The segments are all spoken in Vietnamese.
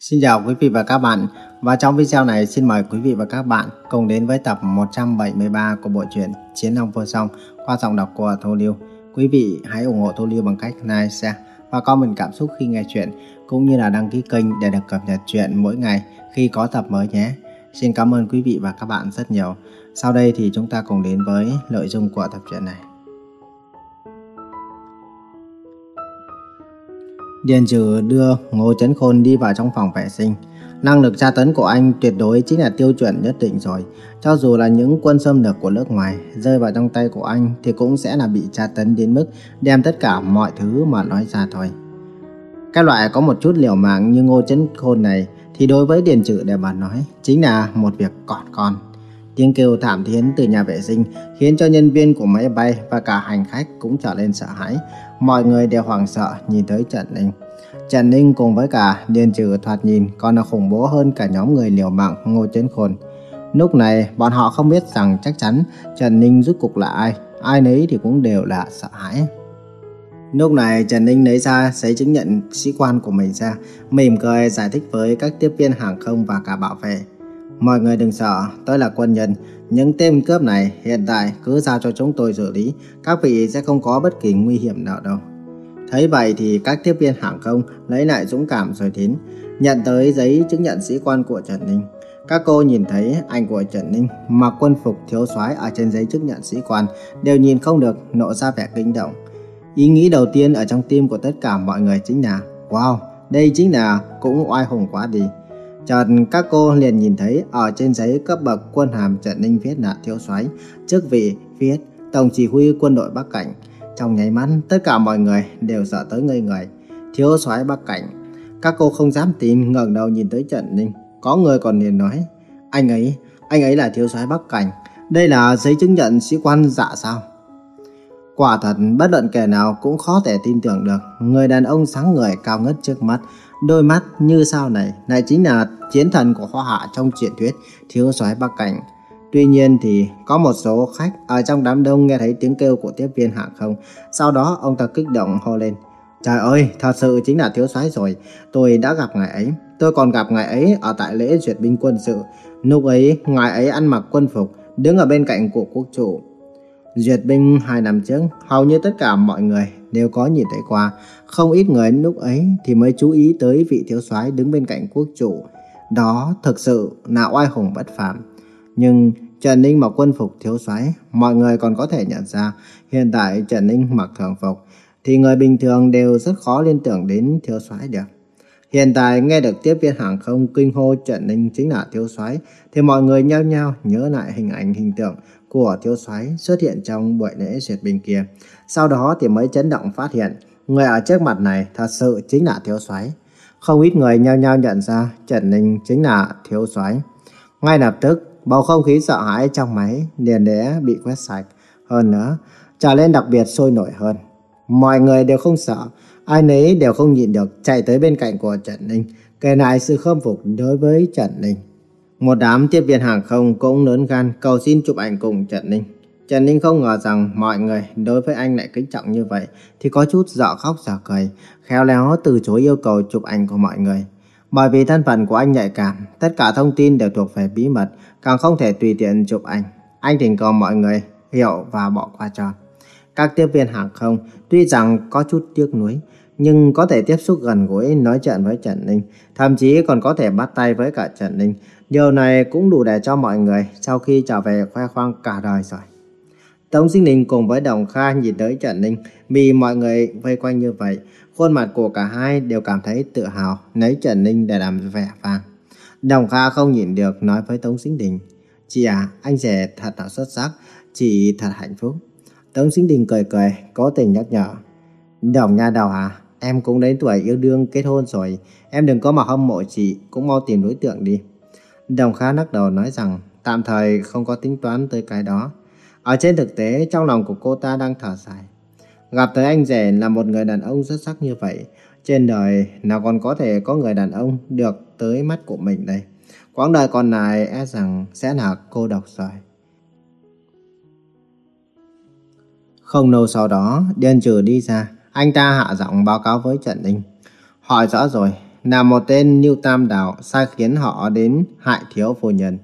Xin chào quý vị và các bạn. Và trong video này xin mời quý vị và các bạn cùng đến với tập 173 của bộ truyện Chiến Long Vô Song qua giọng đọc của Thu Liêu. Quý vị hãy ủng hộ Thu Liêu bằng cách like, share và comment cảm xúc khi nghe chuyện cũng như là đăng ký kênh để được cập nhật chuyện mỗi ngày khi có tập mới nhé. Xin cảm ơn quý vị và các bạn rất nhiều. Sau đây thì chúng ta cùng đến với nội dung của tập truyện này. Điền Trừ đưa Ngô Chấn Khôn đi vào trong phòng vệ sinh. Năng lực tra tấn của anh tuyệt đối chính là tiêu chuẩn nhất định rồi. Cho dù là những quân xâm lược của nước ngoài rơi vào trong tay của anh thì cũng sẽ là bị tra tấn đến mức đem tất cả mọi thứ mà nói ra thôi. Các loại có một chút liều mạng như Ngô Chấn Khôn này thì đối với Điền Trừ để mà nói chính là một việc còn con. Tiếng kêu thảm thiết từ nhà vệ sinh khiến cho nhân viên của máy bay và cả hành khách cũng trở nên sợ hãi. Mọi người đều hoảng sợ nhìn tới Trần Ninh. Trần Ninh cùng với cả Điền Trừ thoạt nhìn còn là khủng bố hơn cả nhóm người liều mạng ngồi trên Khôn. Lúc này bọn họ không biết rằng chắc chắn Trần Ninh rút cục là ai, ai nấy thì cũng đều là sợ hãi. Lúc này Trần Ninh lấy ra giấy chứng nhận sĩ quan của mình ra, mỉm cười giải thích với các tiếp viên hàng không và cả bảo vệ. Mọi người đừng sợ, tôi là quân nhân. Những tên cướp này hiện tại cứ giao cho chúng tôi xử lý. Các vị sẽ không có bất kỳ nguy hiểm nào đâu. Thấy vậy thì các tiếp viên hàng không lấy lại dũng cảm rồi đến. Nhận tới giấy chứng nhận sĩ quan của Trần Ninh. Các cô nhìn thấy anh của Trần Ninh mặc quân phục thiếu soái ở trên giấy chứng nhận sĩ quan đều nhìn không được nộ ra vẻ kinh động. Ý nghĩ đầu tiên ở trong tim của tất cả mọi người chính là Wow, đây chính là cũng oai hùng quá đi. Chợt các cô liền nhìn thấy ở trên giấy cấp bậc quân hàm Trần Ninh viết là thiếu soái, chức vị viết tổng chỉ huy quân đội Bắc Cảnh. Trong nháy mắt, tất cả mọi người đều sợ tới ngây người. Thiếu soái Bắc Cảnh. Các cô không dám tin ngẩng đầu nhìn tới Trần Ninh. Có người còn liền nói, anh ấy, anh ấy là thiếu soái Bắc Cảnh. Đây là giấy chứng nhận sĩ quan dạ sao? Quả thật, bất luận kẻ nào cũng khó thể tin tưởng được. Người đàn ông sáng người cao ngất trước mắt, đôi mắt như sao này, lại chính là chiến thần của hoa hạ trong truyện thuyết thiếu soái Bắc Cảnh. Tuy nhiên thì có một số khách ở trong đám đông nghe thấy tiếng kêu của tiếp viên hàng không. Sau đó ông ta kích động hô lên. Trời ơi, thật sự chính là thiếu soái rồi. Tôi đã gặp ngài ấy. Tôi còn gặp ngài ấy ở tại lễ duyệt binh quân sự. Lúc ấy, ngài ấy ăn mặc quân phục, đứng ở bên cạnh của quốc chủ. Duyệt binh hai năm trước, hầu như tất cả mọi người đều có nhìn thấy qua. Không ít người lúc ấy thì mới chú ý tới vị thiếu soái đứng bên cạnh quốc chủ. Đó thực sự là oai hùng bất phàm. Nhưng Trần Ninh mặc quân phục thiếu soái, mọi người còn có thể nhận ra hiện tại Trần Ninh mặc thường phục thì người bình thường đều rất khó liên tưởng đến thiếu soái được. Hiện tại nghe được tiếp viên hàng không kinh hô Trần Ninh chính là thiếu soái thì mọi người nhao nhao nhớ lại hình ảnh hình tượng của thiếu soái xuất hiện trong buổi lễ duyệt binh kia. Sau đó thì mới chấn động phát hiện người ở trước mặt này thật sự chính là thiếu soái. Không ít người nhao nhao nhận ra Trần Ninh chính là thiếu soái. Ngay lập tức, bầu không khí sợ hãi trong máy liền đẽ bị quét sạch. Hơn nữa, trở lên đặc biệt sôi nổi hơn. Mọi người đều không sợ, ai nấy đều không nhịn được chạy tới bên cạnh của Trần Ninh, kể lại sự khâm phục đối với Trần Ninh. Một đám tiếp viên hàng không cũng lớn gan cầu xin chụp ảnh cùng Trần Ninh. Trần Ninh không ngờ rằng mọi người đối với anh lại kính trọng như vậy thì có chút dở khóc dở cười, khéo léo từ chối yêu cầu chụp ảnh của mọi người. Bởi vì thân phận của anh nhạy cảm, tất cả thông tin đều thuộc về bí mật, càng không thể tùy tiện chụp ảnh. Anh thỉnh cầu mọi người hiểu và bỏ qua cho. Các tiếp viên hàng không tuy rằng có chút tiếc nuối, nhưng có thể tiếp xúc gần gũi nói chuyện với Trần Ninh, thậm chí còn có thể bắt tay với cả Trần Ninh. Điều này cũng đủ để cho mọi người sau khi trở về khoe khoang cả đời rồi. Tống Sinh Đình cùng với Đồng Kha nhìn tới Trần Ninh, vì mọi người vây quanh như vậy, khuôn mặt của cả hai đều cảm thấy tự hào lấy Trần Ninh để làm vẻ vang. Đồng Kha không nhìn được nói với Tống Sinh Đình, Chị à, anh rể thật là xuất sắc, chị thật hạnh phúc. Tống Sinh Đình cười cười, cố tình nhắc nhở. Đồng nha đầu à, em cũng đến tuổi yêu đương kết hôn rồi, em đừng có mà hâm mộ chị, cũng mau tìm đối tượng đi. Đồng Kha lắc đầu nói rằng tạm thời không có tính toán tới cái đó. Ở trên thực tế, trong lòng của cô ta đang thở dài. Gặp tới anh rể là một người đàn ông xuất sắc như vậy. Trên đời nào còn có thể có người đàn ông được tới mắt của mình đây. Quãng đời còn lại e rằng sẽ là cô độc rồi. Không lâu sau đó, Điên Trừ đi ra. Anh ta hạ giọng báo cáo với Trần Ninh. Hỏi rõ rồi, là một tên Lưu Tam Đào sai khiến họ đến hại thiếu phu nhân.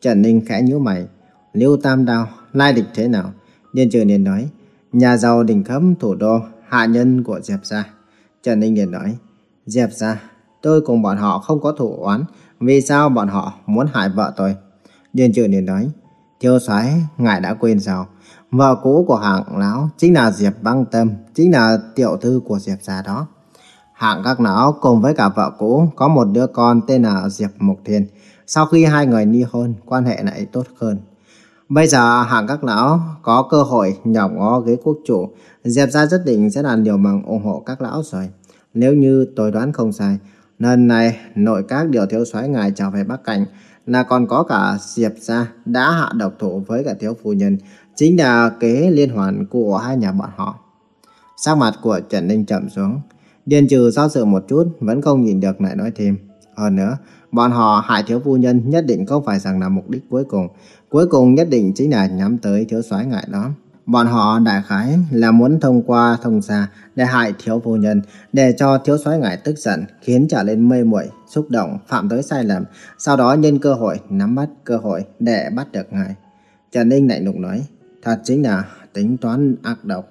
Trần Ninh khẽ nhíu mày. Lưu Tam Đào, lai địch thế nào? Nhân Trừ liền nói, nhà giàu đỉnh cấp thủ đô, hạ nhân của Diệp gia. Trần Ninh liền nói, Diệp gia, tôi cùng bọn họ không có thủ oán, vì sao bọn họ muốn hại vợ tôi? Nhân Trừ liền nói, Thiếu soái ngài đã quên sao? Vợ cũ của hạng lão chính là Diệp Băng Tâm, chính là tiểu thư của Diệp gia đó. Hạng các lão cùng với cả vợ cũ có một đứa con tên là Diệp Mộc Thiên. Sau khi hai người ly hôn, quan hệ lại tốt hơn. Bây giờ hạng các lão có cơ hội nhọc ngó ghế quốc chủ, Diệp gia rất định sẽ là điều bằng ủng hộ các lão rồi. Nếu như tôi đoán không sai, lần này nội các điều thiếu soái ngài trở về Bắc Cảnh là còn có cả Diệp gia đã hạ độc thủ với cả thiếu phu nhân, chính là kế liên hoàn của hai nhà bọn họ. Sắc mặt của Trần Ninh chậm xuống, Điền trừ do dự một chút, vẫn không nhìn được lại nói thêm. Hơn nữa, bọn họ hại thiếu phu nhân nhất định không phải rằng là mục đích cuối cùng. Cuối cùng nhất định chính là nhắm tới thiếu soái ngại đó. Bọn họ đại khái là muốn thông qua thông gia để hại thiếu phu nhân, để cho thiếu soái ngại tức giận, khiến trở lên mê muội, xúc động, phạm tới sai lầm, sau đó nhân cơ hội nắm bắt cơ hội để bắt được ngài. Trần Ninh lạnh lùng nói, thật chính là tính toán ác độc.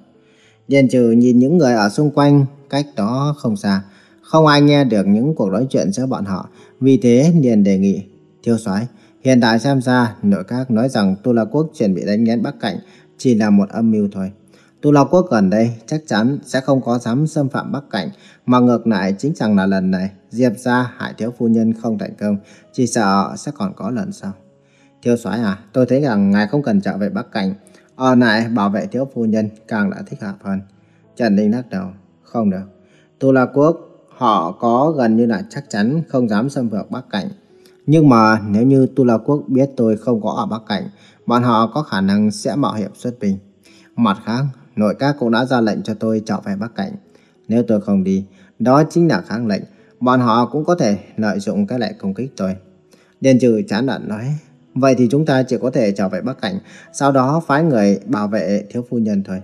Điền trừ nhìn những người ở xung quanh cách đó không xa. Không ai nghe được những cuộc nói chuyện giữa bọn họ. Vì thế liền đề nghị. thiếu soái hiện tại xem ra nội các nói rằng Tu La Quốc chuẩn bị đánh nghén Bắc Cảnh chỉ là một âm mưu thôi. Tu La Quốc gần đây chắc chắn sẽ không có dám xâm phạm Bắc Cảnh, mà ngược lại chính rằng là lần này Diệp gia hại thiếu phu nhân không thành công, chỉ sợ sẽ còn có lần sau. Thiếu soái à, tôi thấy rằng ngài không cần trở về Bắc Cảnh, ở này bảo vệ thiếu phu nhân càng đã thích hợp hơn. Trần Ninh lắc đầu. Không được. Tu La Quốc họ có gần như là chắc chắn không dám xâm lược Bắc Cảnh. Nhưng mà nếu như Tu La Quốc biết tôi không có ở Bắc Cảnh, bọn họ có khả năng sẽ mạo hiểm xuất binh. Mặt khác, nội các cũng đã ra lệnh cho tôi trở về Bắc Cảnh. Nếu tôi không đi, đó chính là kháng lệnh. Bọn họ cũng có thể lợi dụng cái lệnh công kích tôi. Điền trừ chán nản nói, vậy thì chúng ta chỉ có thể trở về Bắc Cảnh, sau đó phái người bảo vệ thiếu phu nhân thôi.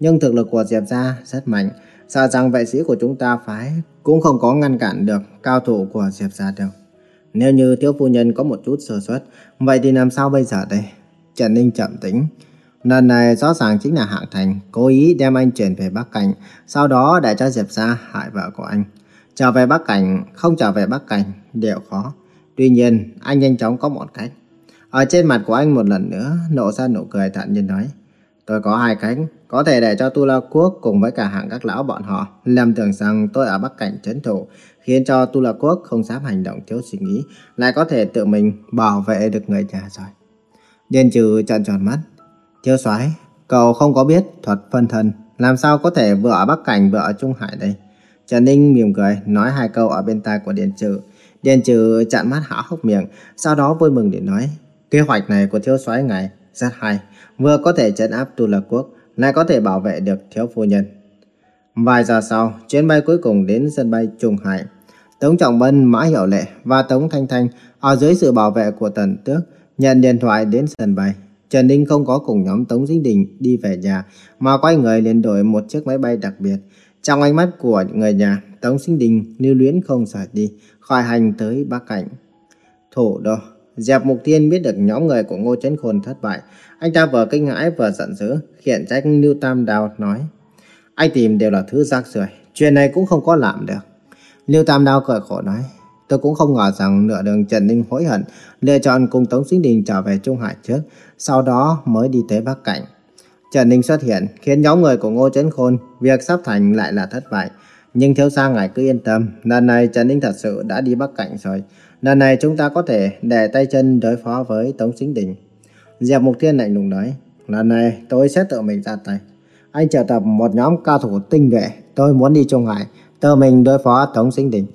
Nhưng thực lực của Diệp gia rất mạnh, Sợ rằng vệ sĩ của chúng ta phái cũng không có ngăn cản được cao thủ của Diệp gia đâu. Nếu như thiếu phu nhân có một chút sơ suất, vậy thì làm sao bây giờ đây? Trần Ninh chậm tĩnh. Lần này rõ ràng chính là Hạng Thành cố ý đem anh chuyển về Bắc Cảnh, sau đó để cho Diệp gia hại vợ của anh. Trở về Bắc Cảnh, không trở về Bắc Cảnh đều khó. Tuy nhiên, anh nhanh chóng có một cách. Ở trên mặt của anh một lần nữa nộ ra nụ cười thản nhiên nói. Tôi có hai cánh có thể để cho Tu La Quốc cùng với cả hạng các lão bọn họ lầm tưởng rằng tôi ở Bắc Cảnh trấn thủ, khiến cho Tu La Quốc không dám hành động thiếu suy nghĩ, lại có thể tự mình bảo vệ được người nhà rồi. Điền trừ trợn tròn mắt. Thiếu soái, cậu không có biết thuật phân thân, làm sao có thể vừa ở Bắc Cảnh vừa ở Trung Hải đây? Trần Ninh mỉm cười, nói hai câu ở bên tai của Điền trừ. Điền trừ chặn mắt hả hốc miệng, sau đó vui mừng để nói, kế hoạch này của thiếu soái ngài rất hay, vừa có thể trấn áp Tu La Quốc, lại có thể bảo vệ được thiếu phu nhân. Vài giờ sau, chuyến bay cuối cùng đến sân bay Trung Hải. Tống Trọng Bân, Mã Hiểu Lệ và Tống Thanh Thanh ở dưới sự bảo vệ của Tần Tước nhận điện thoại đến sân bay. Trần Ninh không có cùng nhóm Tống Dinh Đình đi về nhà, mà quay người liền đổi một chiếc máy bay đặc biệt. Trong ánh mắt của người nhà, Tống Dinh Đình lưu luyến không rời đi, khỏi hành tới Bắc Cảnh. Thủ đô Diệp Mục Thiên biết được nhóm người của Ngô Chấn Khôn thất bại. Anh ta vừa kinh hãi vừa giận dữ, khiển trách Lưu Tam Đào nói. Anh tìm đều là thứ rác rưởi, chuyện này cũng không có làm được. Lưu Tam Đào cười khổ nói. Tôi cũng không ngờ rằng nửa đường Trần Ninh hối hận, lựa chọn cùng Tống Sinh Đình trở về Trung Hải trước, sau đó mới đi tới Bắc Cảnh. Trần Ninh xuất hiện khiến nhóm người của Ngô Chấn Khôn việc sắp thành lại là thất bại. Nhưng thiếu gia ngài cứ yên tâm, lần này Trần Ninh thật sự đã đi Bắc Cảnh rồi. Lần này chúng ta có thể để tay chân đối phó với Tống Sinh Đình. Diệp Mục Thiên lạnh lùng nói, lần này tôi sẽ tự mình ra tay. Anh triệu tập một nhóm cao thủ tinh nhuệ, tôi muốn đi Trung Hải, tự mình đối phó Tống Sinh Đình.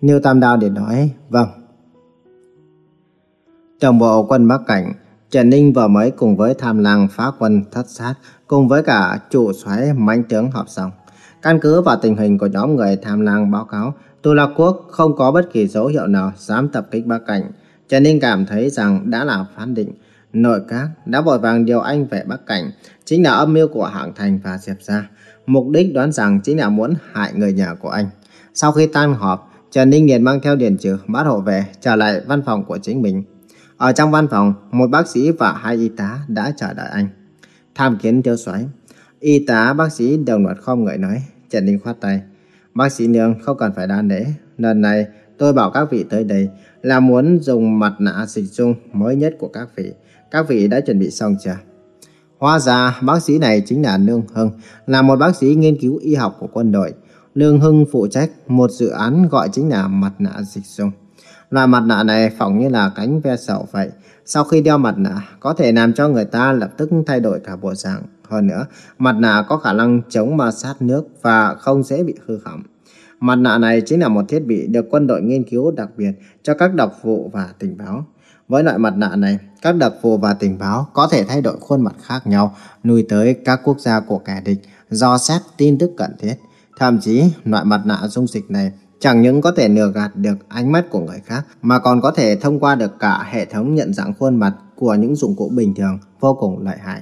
Niêu Tam Đao để nói, vâng. Tổng bộ quân Bắc Cảnh, Trần Ninh vừa mới cùng với tham lang phá quân thất sát, cùng với cả chủ xoáy mãnh tướng họp xong. Căn cứ vào tình hình của nhóm người tham lang báo cáo, Tu La Quốc không có bất kỳ dấu hiệu nào dám tập kích Bắc Cảnh. Trần Ninh cảm thấy rằng đã là phán định. Nội các đã vội vàng điều anh về Bắc Cảnh, chính là âm mưu của Hạng Thành và Diệp Gia. Mục đích đoán rằng chính là muốn hại người nhà của anh. Sau khi tan họp, Trần Ninh liền mang theo Điền Trừ bắt hộ về trở lại văn phòng của chính mình. Ở trong văn phòng, một bác sĩ và hai y tá đã chờ đợi anh. Tham kiến tiêu xoáy. Y tá bác sĩ đồng loạt không người nói. Trần Ninh khoát tay. Bác sĩ Nương không cần phải đa nể. Lần này tôi bảo các vị tới đây là muốn dùng mặt nạ dịch dung mới nhất của các vị. Các vị đã chuẩn bị xong chưa? Hóa ra bác sĩ này chính là Nương Hưng, là một bác sĩ nghiên cứu y học của quân đội. Nương Hưng phụ trách một dự án gọi chính là mặt nạ dịch dung. Loại mặt nạ này phỏng như là cánh ve sầu vậy. Sau khi đeo mặt nạ, có thể làm cho người ta lập tức thay đổi cả bộ dạng. Hơn nữa, mặt nạ có khả năng chống ma sát nước và không dễ bị hư hỏng. Mặt nạ này chính là một thiết bị được quân đội nghiên cứu đặc biệt cho các độc vụ và tình báo. Với loại mặt nạ này, các đặc vụ và tình báo có thể thay đổi khuôn mặt khác nhau, nuôi tới các quốc gia của kẻ địch, do xét tin tức cần thiết. Thậm chí, loại mặt nạ dung dịch này chẳng những có thể lừa gạt được ánh mắt của người khác, mà còn có thể thông qua được cả hệ thống nhận dạng khuôn mặt của những dụng cụ bình thường vô cùng lợi hại.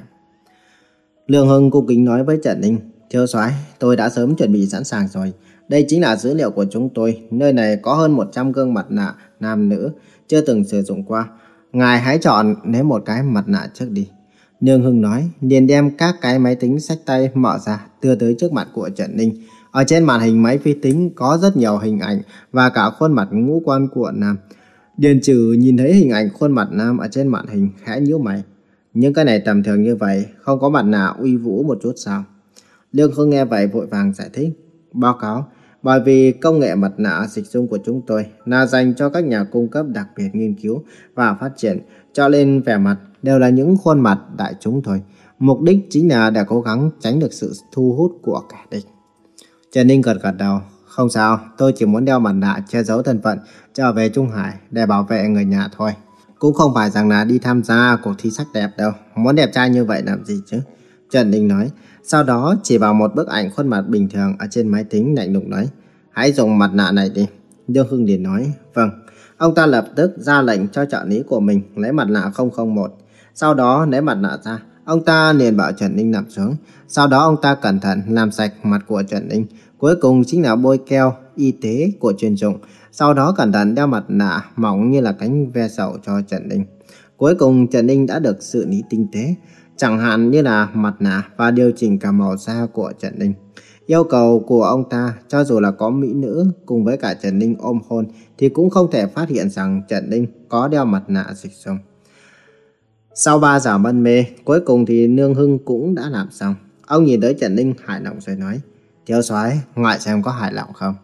Lương Hưng cung kính nói với Trần Ninh, Thiếu soái, tôi đã sớm chuẩn bị sẵn sàng rồi. Đây chính là dữ liệu của chúng tôi. Nơi này có hơn 100 gương mặt nạ nam nữ chưa từng sử dụng qua. Ngài hãy chọn lấy một cái mặt nạ trước đi. Lương Hưng nói, liền đem các cái máy tính sách tay mở ra, đưa tới trước mặt của Trần Ninh. Ở trên màn hình máy vi tính có rất nhiều hình ảnh và cả khuôn mặt ngũ quan của Nam. Điền trừ nhìn thấy hình ảnh khuôn mặt Nam ở trên màn hình khẽ nhíu mày. Những cái này tầm thường như vậy, không có mặt nạ uy vũ một chút sao? Lương Khương nghe vậy vội vàng giải thích. Báo cáo, bởi vì công nghệ mặt nạ dịch dung của chúng tôi là dành cho các nhà cung cấp đặc biệt nghiên cứu và phát triển, cho nên vẻ mặt đều là những khuôn mặt đại chúng thôi. Mục đích chính là để cố gắng tránh được sự thu hút của kẻ địch. Trần Ninh gật gật đầu. Không sao, tôi chỉ muốn đeo mặt nạ che giấu thân phận trở về Trung Hải để bảo vệ người nhà thôi. Cũng không phải rằng là đi tham gia cuộc thi sắc đẹp đâu. Muốn đẹp trai như vậy làm gì chứ? Trần Ninh nói. Sau đó, chỉ vào một bức ảnh khuôn mặt bình thường ở trên máy tính, lạnh lùng nói. Hãy dùng mặt nạ này đi. Dương Hưng Điền nói. Vâng. Ông ta lập tức ra lệnh cho trợ lý của mình lấy mặt nạ 001. Sau đó lấy mặt nạ ra. Ông ta liền bảo Trần Ninh nằm xuống. Sau đó ông ta cẩn thận làm sạch mặt của Trần Ninh. Cuối cùng chính là bôi keo y tế của chuyên dụng. Sau đó cẩn thận đeo mặt nạ mỏng như là cánh ve sầu cho Trần Ninh. Cuối cùng Trần Ninh đã được xử lý tinh tế. Chẳng hạn như là mặt nạ và điều chỉnh cả màu da của Trần Ninh. Yêu cầu của ông ta, cho dù là có mỹ nữ cùng với cả Trần Ninh ôm hôn, thì cũng không thể phát hiện rằng Trần Ninh có đeo mặt nạ dịch dung. Sau 3 giờ mân mê, cuối cùng thì Nương Hưng cũng đã làm xong. Ông nhìn tới Trần Ninh hài lòng rồi nói, Thiếu soái ngoại xem có hài lòng không?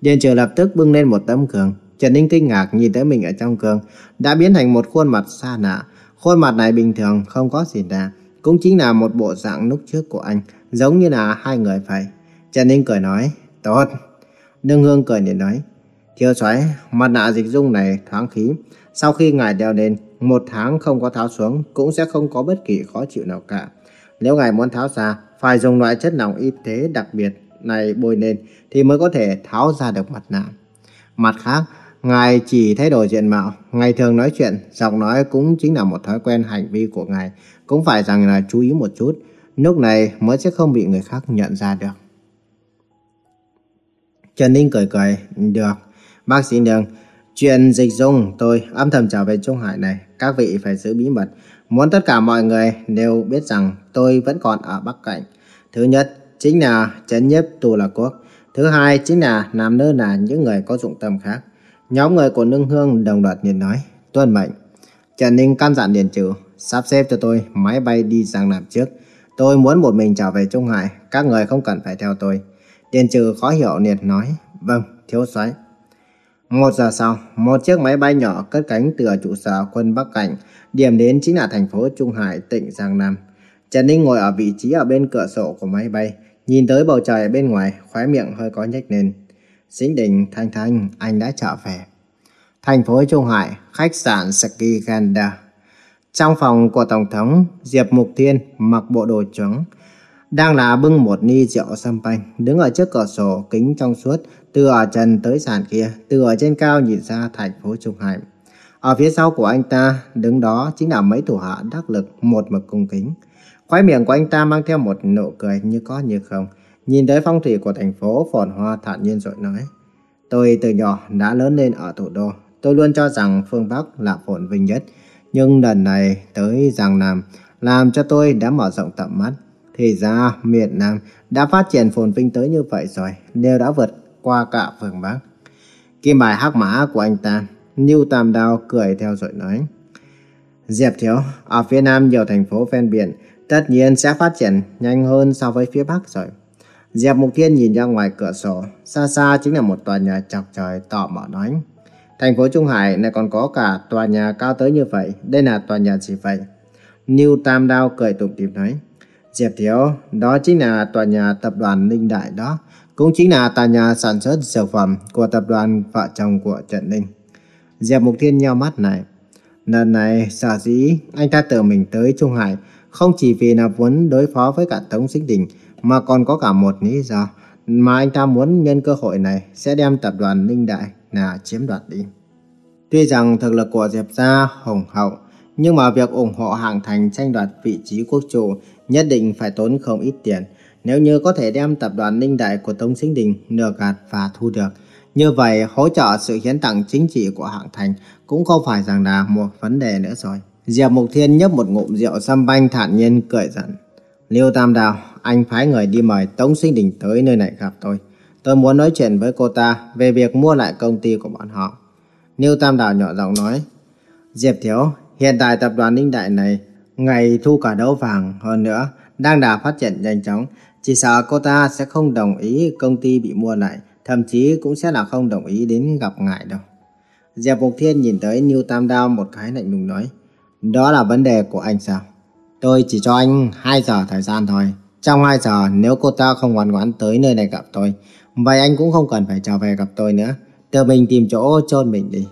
Điền Trừ lập tức bưng lên một tấm cường. Trần Ninh kinh ngạc nhìn tới mình ở trong cường, đã biến thành một khuôn mặt xa lạ. Khuôn mặt này bình thường, không có gì lạ. Cũng chính là một bộ dạng lúc trước của anh, giống như là hai người phải. Trần Ninh cười nói, tốt. Nương Hương cười để nói, Thiếu soái mặt nạ dịch dung này thoáng khí. Sau khi ngài đeo lên, một tháng không có tháo xuống cũng sẽ không có bất kỳ khó chịu nào cả. Nếu ngài muốn tháo ra, phải dùng loại chất lỏng y tế đặc biệt này bôi lên thì mới có thể tháo ra được mặt nạ. Mặt khác, ngài chỉ thay đổi diện mạo, ngày thường nói chuyện, giọng nói cũng chính là một thói quen hành vi của ngài, cũng phải rằng là chú ý một chút, lúc này mới sẽ không bị người khác nhận ra được. Trần Ninh cười cười, được, bác sĩ Đường, chuyện dịch dung tôi âm thầm trở về Trung Hải này, các vị phải giữ bí mật, muốn tất cả mọi người đều biết rằng tôi vẫn còn ở Bắc Cảnh. Thứ nhất, chính là chấn nhiếp tù là quốc. Thứ hai chính là nam nữ là những người có dụng tâm khác. Nhóm người của Nương Hương đồng loạt nhìn nói, tuân mệnh. Trần Ninh căn dặn Điền Trừ, sắp xếp cho tôi máy bay đi sang nam trước. Tôi muốn một mình trở về Trung Hải, các người không cần phải theo tôi. Điền Trừ khó hiểu liền nói, vâng, thiếu soái. Một giờ sau, một chiếc máy bay nhỏ cất cánh từ trụ sở quân Bắc Cảnh, điểm đến chính là thành phố Trung Hải, tỉnh Giang Nam. Trần Ninh ngồi ở vị trí ở bên cửa sổ của máy bay, nhìn tới bầu trời bên ngoài, khóe miệng hơi có nhếch lên. Dĩnh đình, Thanh Thanh, anh đã trở về. Thành phố Trung Hải, khách sạn Ski Ganda. Trong phòng của Tổng thống, Diệp Mục Thiên mặc bộ đồ trắng, đang là bưng một ly rượu sâm panh, đứng ở trước cửa sổ kính trong suốt, từ ở trần tới sàn kia, từ ở trên cao nhìn ra thành phố Trung Hải. Ở phía sau của anh ta, đứng đó chính là mấy thủ hạ đắc lực một mực cung kính. Khóe miệng của anh ta mang theo một nụ cười như có như không. Nhìn tới phong thủy của thành phố phồn hoa thản nhiên rồi nói. Tôi từ nhỏ đã lớn lên ở thủ đô. Tôi luôn cho rằng phương Bắc là phồn vinh nhất. Nhưng lần này tới Giang Nam làm cho tôi đã mở rộng tầm mắt. Thì ra miền Nam đã phát triển phồn vinh tới như vậy rồi, đều đã vượt qua cả phương Bắc. Kim bài hắc mã của anh ta, New Tam Đao cười theo rồi nói. Diệp Thiếu, ở phía Nam nhiều thành phố ven biển, tất nhiên sẽ phát triển nhanh hơn so với phía Bắc rồi. Diệp Mục Thiên nhìn ra ngoài cửa sổ, xa xa chính là một tòa nhà chọc trời tỏ mở nói. Thành phố Trung Hải này còn có cả tòa nhà cao tới như vậy, đây là tòa nhà gì vậy? New Tam Đao cười tủm tỉm nói. Diệp Thiếu, đó chính là tòa nhà tập đoàn Ninh Đại đó, cũng chính là tòa nhà sản xuất dược phẩm của tập đoàn vợ chồng của Trần Ninh. Diệp Mục Thiên nheo mắt này. Lần này, sở dĩ anh ta tự mình tới Trung Hải không chỉ vì là muốn đối phó với cả Tống Sinh Đình mà còn có cả một lý do mà anh ta muốn nhân cơ hội này sẽ đem tập đoàn Ninh Đại là chiếm đoạt đi. Tuy rằng thực lực của Diệp gia hùng hậu, nhưng mà việc ủng hộ hạng thành tranh đoạt vị trí quốc chủ nhất định phải tốn không ít tiền. Nếu như có thể đem tập đoàn Ninh Đại của Tống Sinh Đình nửa gạt và thu được, như vậy hỗ trợ sự hiến tặng chính trị của hạng thành cũng không phải rằng là một vấn đề nữa rồi. Diệp Mục Thiên nhấp một ngụm rượu xăm banh thản nhiên cười giận. Liêu Tam Đào, anh phái người đi mời Tống Sinh Đình tới nơi này gặp tôi. Tôi muốn nói chuyện với cô ta về việc mua lại công ty của bọn họ. Liêu Tam Đào nhỏ giọng nói. Diệp Thiếu, hiện tại tập đoàn Ninh Đại này ngày thu cả đấu vàng hơn nữa, đang đà phát triển nhanh chóng. Chỉ sợ cô ta sẽ không đồng ý công ty bị mua lại, thậm chí cũng sẽ là không đồng ý đến gặp ngài đâu. Diệp Mục Thiên nhìn tới Niu Tam Đao một cái lạnh lùng nói. Đó là vấn đề của anh sao? Tôi chỉ cho anh 2 giờ thời gian thôi. Trong 2 giờ nếu cô ta không ngoan ngoãn tới nơi này gặp tôi, vậy anh cũng không cần phải trở về gặp tôi nữa. Tự mình tìm chỗ chôn mình đi.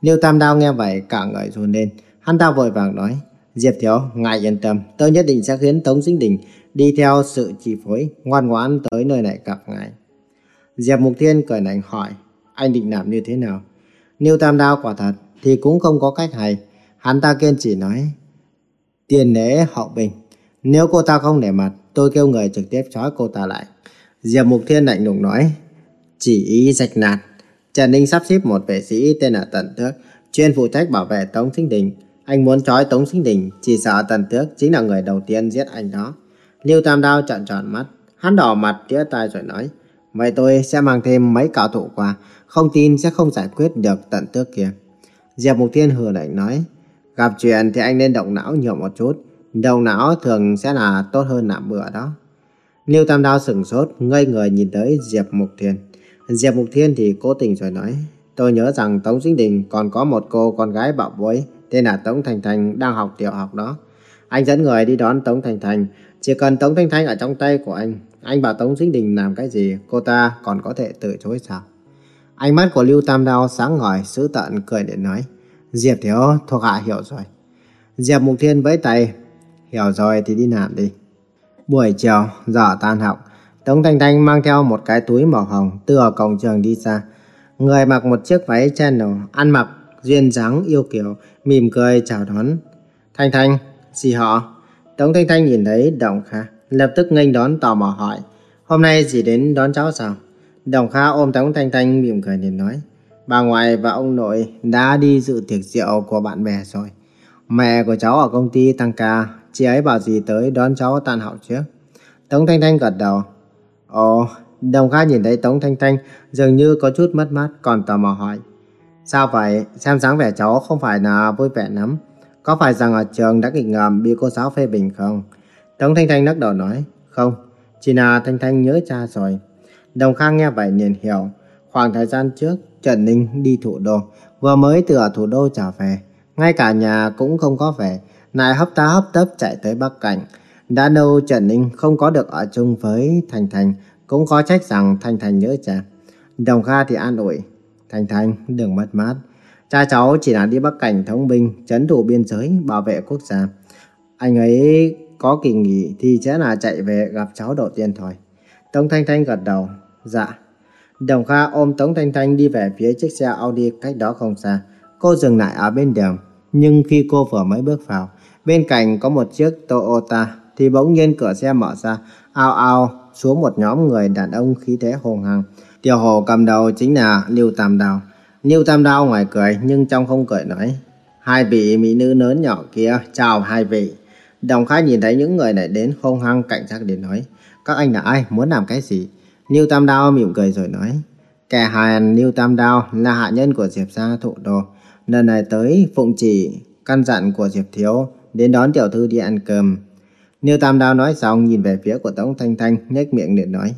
Liêu Tam Đao nghe vậy cả người run lên. Hắn ta vội vàng nói. Diệp Thiếu, ngài yên tâm. Tôi nhất định sẽ khiến Tống Sinh Đình đi theo sự chỉ phối, ngoan ngoãn tới nơi này gặp ngài. Diệp Mục Thiên cười nảnh hỏi. Anh định làm như thế nào? Liêu Tam Đao quả thật thì cũng không có cách hay. Hắn ta kiên trì nói. Tiền lễ hậu bình. Nếu cô ta không để mặt, tôi kêu người trực tiếp trói cô ta lại. Diệp Mục Thiên lạnh lùng nói. Chỉ ý rạch nạt. Trần Ninh sắp xếp một vệ sĩ tên là Tần Tước, chuyên phụ trách bảo vệ Tống Sinh Đình. Anh muốn trói Tống Sinh Đình, chỉ sợ Tần Tước chính là người đầu tiên giết anh đó. lưu Tam Đao trợn tròn mắt, hắn đỏ mặt tía tai rồi nói. Vậy tôi sẽ mang thêm mấy cao thủ qua, không tin sẽ không giải quyết được Tần Tước kia. Diệp Mục Thiên hừ lạnh nói. Gặp chuyện thì anh nên động não nhiều một chút. Động não thường sẽ là tốt hơn nạm bữa đó. Lưu Tam Đao sừng sốt, ngây người nhìn tới Diệp Mục Thiên. Diệp Mục Thiên thì cố tình rồi nói. Tôi nhớ rằng Tống Sinh Đình còn có một cô con gái bạo bối tên là Tống Thành Thành đang học tiểu học đó. Anh dẫn người đi đón Tống Thành Thành. Chỉ cần Tống Thành Thành ở trong tay của anh, anh bảo Tống Sinh Đình làm cái gì, cô ta còn có thể từ chối sao? Ánh mắt của Lưu Tam Đao sáng ngời, sứ tận cười để nói. Diệp Thiếu thuộc hạ hiểu rồi. Diệp Mục Thiên với tay. Hiểu rồi thì đi làm đi. Buổi chiều, giờ tan học. Tống Thanh Thanh mang theo một cái túi màu hồng từ ở cổng trường đi ra. Người mặc một chiếc váy channel, ăn mặc duyên dáng yêu kiều, mỉm cười chào đón. Thanh Thanh, gì họ? Tống Thanh Thanh nhìn thấy Đồng Kha, lập tức nghênh đón tò mò hỏi. Hôm nay dì đến đón cháu sao? Đồng Kha ôm Tống Thanh Thanh mỉm cười liền nói. Bà ngoại và ông nội đã đi dự tiệc rượu của bạn bè rồi. Mẹ của cháu ở công ty tăng ca, chị ấy bảo gì tới đón cháu tan học trước. Tống Thanh Thanh gật đầu. Ồ, Đồng Kha nhìn thấy Tống Thanh Thanh dường như có chút mất mát còn tò mò hỏi. Sao vậy? Xem dáng vẻ cháu không phải là vui vẻ lắm. Có phải rằng ở trường đã nghịch ngầm bị cô giáo phê bình không? Tống Thanh Thanh lắc đầu nói. Không, chỉ là Thanh Thanh nhớ cha rồi. Đồng Kha nghe vậy liền hiểu. Khoảng thời gian trước, Trần Ninh đi thủ đô, vừa mới từ ở thủ đô trở về. Ngay cả nhà cũng không có về, lại hấp tá hấp tấp chạy tới Bắc Cảnh. Đã lâu Trần Ninh không có được ở chung với Thành Thành, cũng có trách rằng Thành Thành nhớ cha. Đồng Kha thì an ủi, Thành Thành đừng mất mát. Cha cháu chỉ là đi Bắc Cảnh thống binh, chấn thủ biên giới, bảo vệ quốc gia. Anh ấy có kỳ nghỉ thì sẽ là chạy về gặp cháu đầu tiên thôi. Tống Thanh Thanh gật đầu, dạ. Đồng Kha ôm Tống Thanh Thanh đi về phía chiếc xe Audi cách đó không xa. Cô dừng lại ở bên đường, nhưng khi cô vừa mới bước vào, bên cạnh có một chiếc Toyota thì bỗng nhiên cửa xe mở ra, ao ao xuống một nhóm người đàn ông khí thế hùng hăng. Tiểu hồ cầm đầu chính là Lưu Tam Đào. Lưu Tam Đào ngoài cười nhưng trong không cười nói. Hai vị mỹ nữ lớn nhỏ kia, chào hai vị. Đồng Kha nhìn thấy những người này đến hung hăng cạnh giác để nói. Các anh là ai, muốn làm cái gì? Lưu Tam Đao mỉm cười rồi nói. Kẻ hàn Lưu Tam Đao là hạ nhân của Diệp gia thụ đồ. Lần này tới phụng chỉ căn dặn của Diệp Thiếu đến đón tiểu thư đi ăn cơm. Lưu Tam Đao nói xong nhìn về phía của Tống Thanh Thanh nhếch miệng để nói.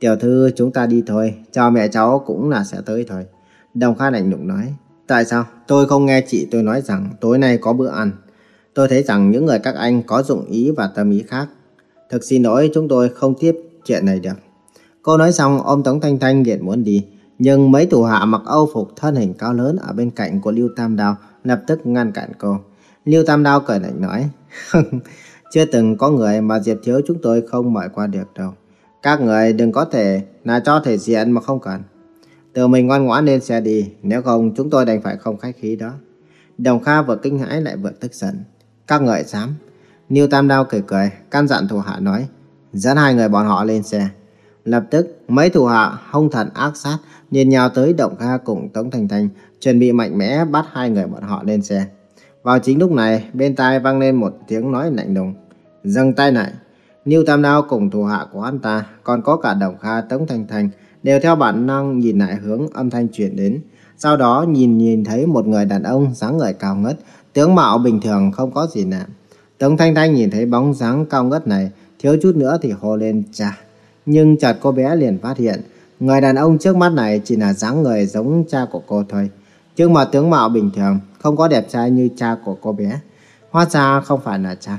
Tiểu thư chúng ta đi thôi, cho mẹ cháu cũng là sẽ tới thôi. Đồng Kha lạnh lùng nói. Tại sao? Tôi không nghe chị tôi nói rằng tối nay có bữa ăn. Tôi thấy rằng những người các anh có dụng ý và tâm ý khác. Thực xin lỗi chúng tôi không tiếp chuyện này được. Cô nói xong ôm Tống Thanh Thanh liền muốn đi. Nhưng mấy thủ hạ mặc âu phục thân hình cao lớn ở bên cạnh của Lưu Tam Đao lập tức ngăn cản cô. Lưu Tam Đao cười lạnh nói. Chưa từng có người mà Diệp Thiếu chúng tôi không mời qua được đâu. Các người đừng có thể là cho thể diện mà không cần. Tự mình ngoan ngoãn lên xe đi, nếu không chúng tôi đành phải không khách khí đó. Đồng Kha vừa kinh hãi lại vừa tức giận. Các người dám. lưu Tam Đao cười cười, căn dặn thủ hạ nói. Dẫn hai người bọn họ lên xe. Lập tức, mấy thủ hạ hung thần ác sát nhìn nhào tới Động Kha cùng Tống Thành Thành, chuẩn bị mạnh mẽ bắt hai người bọn họ lên xe. Vào chính lúc này, bên tai vang lên một tiếng nói lạnh lùng. Dừng tay lại. Niêu Tam Đao cùng thủ hạ của anh ta, còn có cả Đồng Kha, Tống Thành Thành, đều theo bản năng nhìn lại hướng âm thanh truyền đến. Sau đó nhìn nhìn thấy một người đàn ông dáng người cao ngất, tướng mạo bình thường không có gì nạ. Tống Thanh Thanh nhìn thấy bóng dáng cao ngất này, thiếu chút nữa thì hô lên cha. Nhưng chợt cô bé liền phát hiện, người đàn ông trước mắt này chỉ là dáng người giống cha của cô thôi. Nhưng mà tướng mạo bình thường, không có đẹp trai như cha của cô bé. Hóa ra không phải là cha.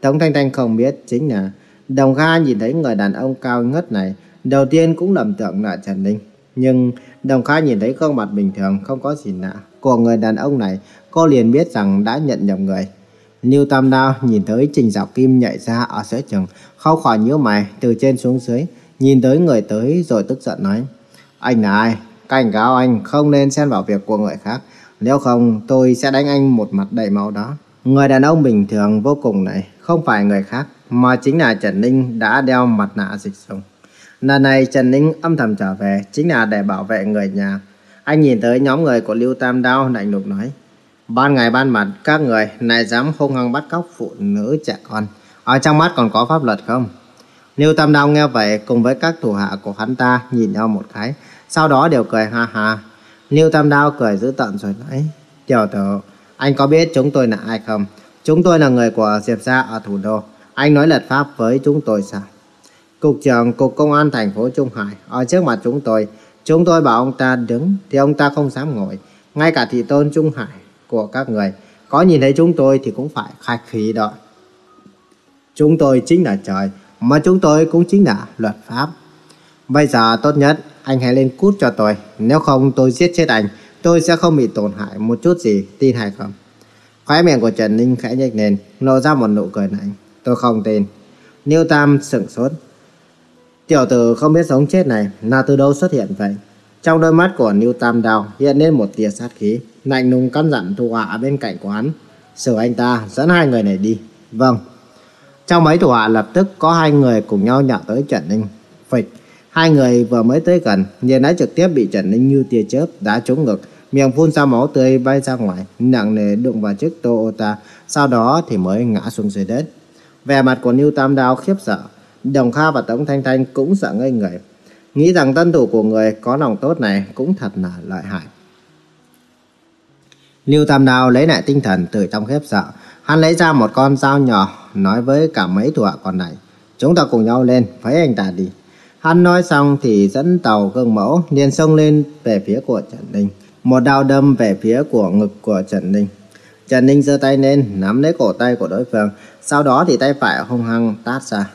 Tống Thanh Thanh không biết chính là Đồng Kha nhìn thấy người đàn ông cao ngất này, đầu tiên cũng lầm tưởng là Trần Ninh. Nhưng Đồng Kha nhìn thấy gương mặt bình thường không có gì lạ của người đàn ông này, cô liền biết rằng đã nhận nhầm người. Lưu Tam Đao nhìn thấy Trình Dạo Kim nhảy ra ở giữa chừng, không khỏi nhíu mày từ trên xuống dưới, nhìn tới người tới rồi tức giận nói: "Anh là ai? Cảnh cáo anh không nên xen vào việc của người khác, nếu không tôi sẽ đánh anh một mặt đầy máu đó." Người đàn ông bình thường vô cùng này không phải người khác mà chính là Trần Ninh đã đeo mặt nạ dịch dùng. Lần này Trần Ninh âm thầm trở về chính là để bảo vệ người nhà. Anh nhìn tới nhóm người của Lưu Tam Đao lạnh lùng nói. Ban ngày ban mặt các người này dám hung hăng bắt cóc phụ nữ trẻ con. Ở trong mắt còn có pháp luật không? Lưu Tam Đao nghe vậy cùng với các thủ hạ của hắn ta nhìn nhau một cái. Sau đó đều cười ha ha. Lưu Tam Đao cười dữ tận rồi nói. Tiểu tử, anh có biết chúng tôi là ai không? Chúng tôi là người của Diệp Gia ở thủ đô. Anh nói lật pháp với chúng tôi sao? Cục trưởng Cục Công an thành phố Trung Hải ở trước mặt chúng tôi. Chúng tôi bảo ông ta đứng thì ông ta không dám ngồi. Ngay cả thị tôn Trung Hải của các người có nhìn thấy chúng tôi thì cũng phải khách khí đó. Chúng tôi chính là trời, mà chúng tôi cũng chính là luật pháp. Bây giờ tốt nhất anh hãy lên cút cho tôi, nếu không tôi giết chết anh, tôi sẽ không bị tổn hại một chút gì, tin hay không? Khóe miệng của Trần Ninh khẽ nhếch lên, lộ ra một nụ cười lạnh. Tôi không tin. Niêu Tam sững sốt. Tiểu tử không biết sống chết này là từ đâu xuất hiện vậy? Trong đôi mắt của Niu Tam Đào hiện lên một tia sát khí, lạnh lùng căn dặn thủ hạ bên cạnh của hắn. Xử anh ta dẫn hai người này đi. Vâng. Trong mấy thủ hạ lập tức có hai người cùng nhau nhảy tới Trần Ninh. Phịch. Hai người vừa mới tới gần, liền đã trực tiếp bị Trần Ninh như tia chớp đá trúng ngực, miệng phun ra máu tươi bay ra ngoài, nặng nề đụng vào chiếc Toyota, sau đó thì mới ngã xuống dưới đất. Vẻ mặt của Niu Tam Đao khiếp sợ, Đồng Kha và Tống Thanh Thanh cũng sợ ngây người. Nghĩ rằng tân thủ của người có lòng tốt này cũng thật là lợi hại. Lưu Tam Đao lấy lại tinh thần từ trong khiếp sợ. Hắn lấy ra một con dao nhỏ, nói với cả mấy thủ hạ còn lại. Chúng ta cùng nhau lên, phấy anh ta đi. Hắn nói xong thì dẫn tàu gương mẫu liền xông lên về phía của Trần Ninh. Một đao đâm về phía của ngực của Trần Ninh. Trần Ninh giơ tay lên, nắm lấy cổ tay của đối phương. Sau đó thì tay phải hung hăng tát ra.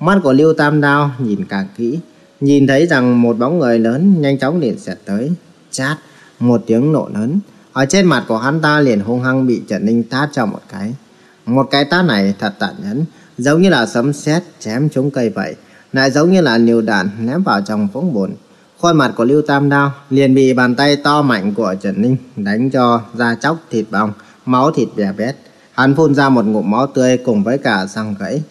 Mắt của Lưu Tam Đao nhìn càng kỹ. Nhìn thấy rằng một bóng người lớn nhanh chóng liền xẹt tới. Chát, một tiếng nổ lớn. Ở trên mặt của hắn ta liền hung hăng bị Trần Ninh tát cho một cái. Một cái tát này thật tàn nhẫn, giống như là sấm sét chém trúng cây vậy, lại giống như là nhiều đạn ném vào trong vũng bùn. Khuôn mặt của Lưu Tam Đao liền bị bàn tay to mạnh của Trần Ninh đánh cho da chóc thịt bong, máu thịt bè bét. Hắn phun ra một ngụm máu tươi cùng với cả răng gãy.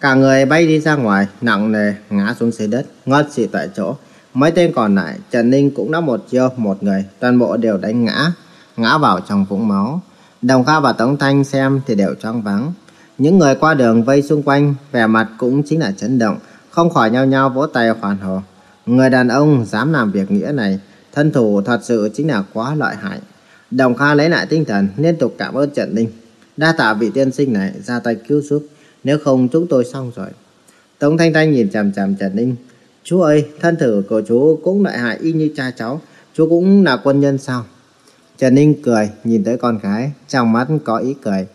Cả người bay đi ra ngoài, nặng nề ngã xuống dưới đất, ngất xỉu tại chỗ. Mấy tên còn lại, Trần Ninh cũng đã một chiêu một người, toàn bộ đều đánh ngã, ngã vào trong vũng máu. Đồng Kha và Tống Thanh xem thì đều choáng váng Những người qua đường vây xung quanh, vẻ mặt cũng chính là chấn động, không khỏi nhau nhau vỗ tay hoàn hồ. Người đàn ông dám làm việc nghĩa này, thân thủ thật sự chính là quá lợi hại. Đồng Kha lấy lại tinh thần, liên tục cảm ơn Trần Ninh. Đa tạ vị tiên sinh này ra tay cứu giúp, nếu không chúng tôi xong rồi. Tống Thanh Thanh nhìn chằm chằm Trần Ninh. Chú ơi, thân thử của chú cũng lợi hại y như cha cháu, chú cũng là quân nhân sao? Trần Ninh cười, nhìn tới con gái, trong mắt có ý cười.